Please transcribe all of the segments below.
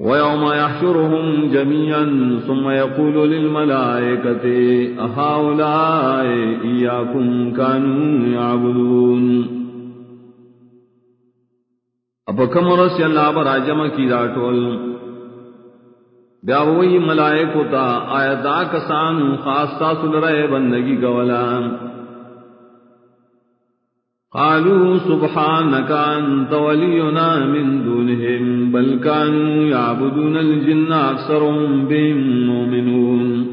ويوم يحشرهم جميعا ثم يقول للملائكة أهؤلاء إياكم كانوا يعبدون اب کم رس اللہ بر آجم کی راٹول بیا وہی ملائکو تا آیا دا کسان خاص تا سلرے بندگی گولا قالوا سبحانك أنت ولينا من دونهم، بل كانوا يعبدون الجن أكثرهم بهم مؤمنون.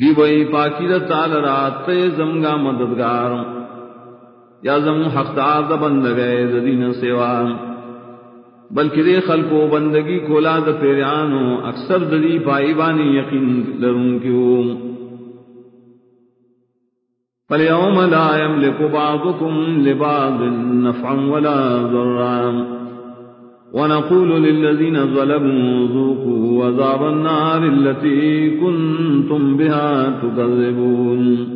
دی وئی پاکی دا تعالی رات تے زمگا مددگار. یا زم حق دا بند گئے زدین سوا بلکہ دے خلقو بندگی کولا دا پیریانو اکثر دلی پائی بانی یقین لرون کیوں. فاليوم لا يملك بعضكم لبعض نفعا ولا ضرا ونقول للذين ظلموا ذوقوا وذاب النار التي كنتم بها تكذبون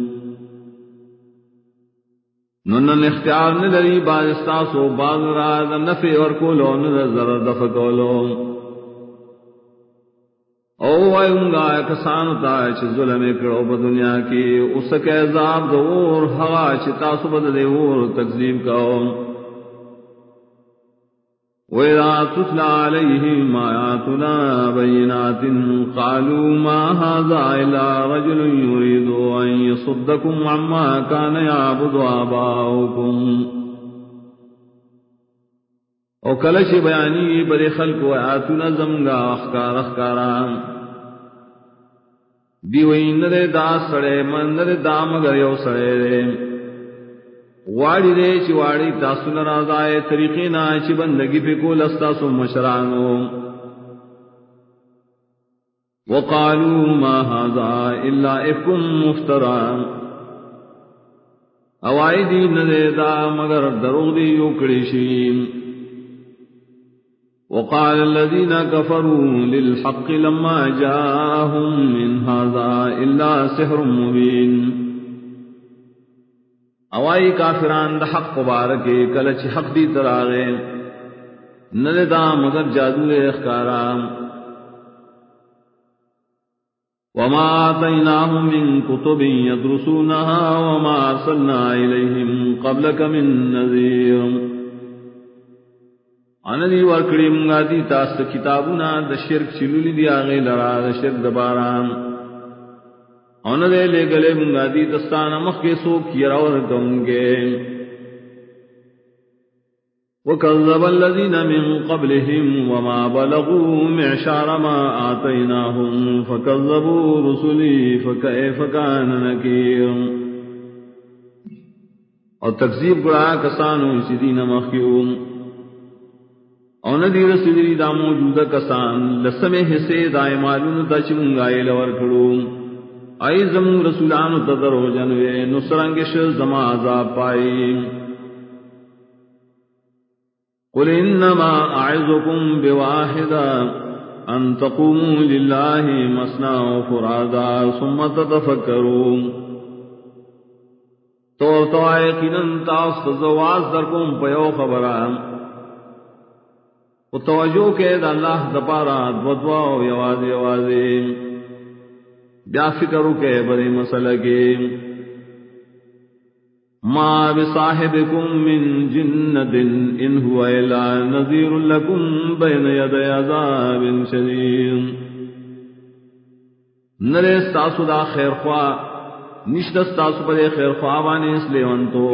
نن اختیار ندری بعض استاسو بعض راز نفع ورکولو نظر دفکولو او وایونگا کسانو تا چھ ظلم کرو با دنیا کی اس کے عذاب دور ہوا چھ تاسو بد دے اور تکذیب کرو وَإِذَا تُتْلَى عَلَيْهِمْ آيَاتُنَا بَيِّنَاتٍ قَالُوا مَا هَذَا إِلَّا رَجُلٌ يُرِيدُ أَن يَصُدَّكُمْ عَمَّا كَانَ يَعْبُدُ آبَاؤُكُمْ او کلش بیانی بر خلق و آتنا زمگا اخکار اخکارا دیوئی نرے دا سڑے من نرے دا مگر یو سڑے رے واڑی دے چی واڑی تاسو نرازائے طریقی نا چی بندگی پہ کو لستاسو مشرانو. وقالوا ما هذا الا افكم مفترا. اوائی دی نرے دا مگر دروغ دی یوکڑی شیم وقال الذين كفروا للحق لما جاءهم من هذا إلا سحر مبين. اوائی کافران دا حق مبارکے کلچ حق دی تراغے نلدا مگر جادو اخکارا وما آتيناهم من كتب يدرسونها وما أرسلنا إليهم قبلك من نذير ان دی ور ورکڑی منگا دی تاست کتابونا دا شرک چلولی دی آغی لرا دا شرک دباران ان دے لے گلے منگا دی دستانا مخی سو کیا اور دونگے وكذب الذين من قبلهم وما بلغوا معشار ما آتيناهم فكذبوا رسلي فكيف كان نكير اور تکذیب گڑا کسانو اسی دین مخیوم. اور ندی رسلی دا موجودہ کسان لسمے حصے دائے معلوم تا چمنگائے لور کھڑو. آئی زمون رسولان تدر ہو جنوے نسرنگش زما عذاب پائی. قل انما اعظكم بواحدا ان تقوموا لله مسنا وفرادا ثم تتفكروا تو تو آئے کنن تاس زواز درکم پیو خبران. وہ توجہ کے دا اللہ دپارا دودوا یواز یواز بیا فکر کے بڑے مسئلہ کے ما بصاحبكم من جنة إن هو إلا نذير لكم بين يدي عذاب شديد نرے ستاسو دا خیر خواہ نشت ستاسو پر خیر خواہ بانے اس لیے ونتو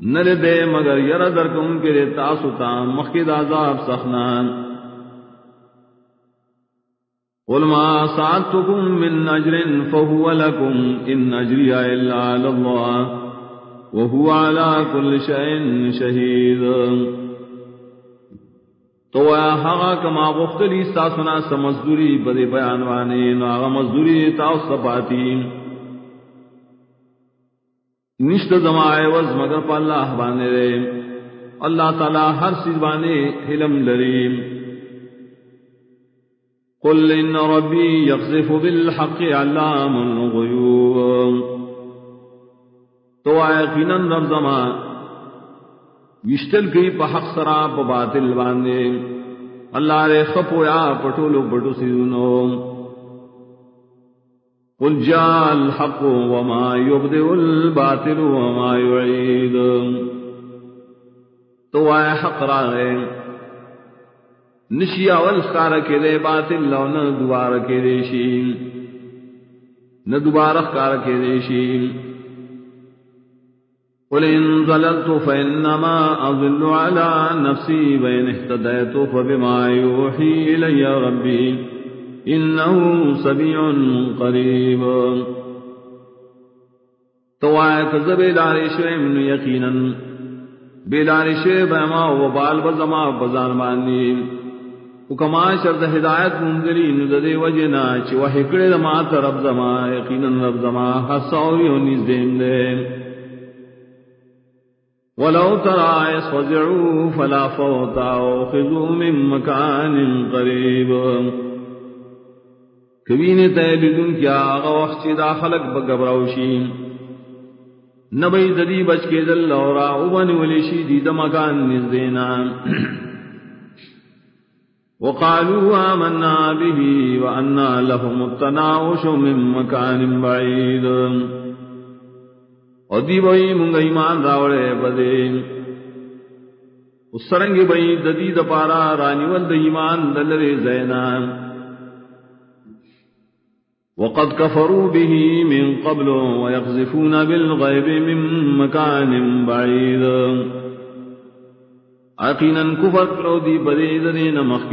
نل دے مگر یر در کم کے تاسو تا مخید عذاب سخنان۔ قل ما سعدتكم من اجر فهو لكم ان اجري الا على الله وهو على كل شيء شهيد تو ہاں کما غفتلی ساسنا سمزدوری بدے بیانوانے ناغ مزدوری تاؤ سپاتی۔ نشت زمائے وز مگر پا اللہ بانے رے۔ اللہ تعالی ہر چیز بانے حلم لریم قل ان ربی یقذف بالحق علام الغیوب۔ تو آئے قینن رب زمان وشتل کی پا حق سرا پا باطل باندے اللہ رے خپو یا پٹولو پٹو سیدنو قل جاء الحق وما يبدئ الباطل وما يعيد. تو آئے حق را گئے نشی اول خار کے دے باطل لو نہ دوبارہ کے دے نہ دوبارہ خار کے دے قل إن ضللت فإنما أضل على نفسي وإن اهتديت فبما يوحي إلي ربي إنه سميع قريب. تو آئے کذب لارے شوئے یقینا بلارے شوئے بہما و بال بزما بزان باندی وکما شرط ہدایت منگری نددے وجنا چی وحکڑے دما ترب زما، یقینا رب زما حساوی و نزدیم دے. ولو ترى يصفزعوا فلا فوت وخذوا من مكان قريب کبین تیلدن کیا آغا وقت چی دا خلق بگبراوشی نبی ددی بچ کے دل لورا اوبن ولیشی دی دا مکان نزدینا وقالوا آمنا به وأنا لهم التناوش من مكان بعيد اور دی بھائی منگا ایمان راوڑے بدے اس سرنگ بھائی ددی دپارا رانی ود ایمان دلرے زینا وقد كفروا به من قبل ويقذفون بالغيب من مكان بعيد. عقینا کفر کرو دی بدے دنے نمخ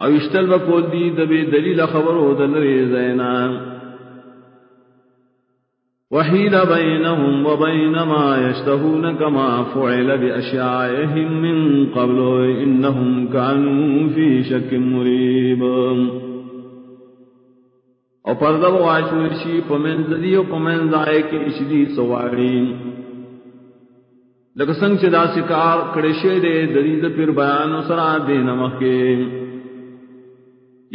او اشتل بکول دی دبے دلیل خبرو دلرے زینا. وحيل بينهم وبين ما يشتهون كما فعل بأشيائهم من قبل إنهم كانوا في شك مريب او پردہ و واشورشی پمن دی و پمن آئے کے اشدی سواری. لکه څنګه چې دا سکار کړي شه دې د دې د پیر بیان سره دې نمک کې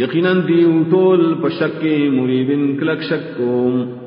یقینا دی ټول پشک کې مریبن کلک شک کوم.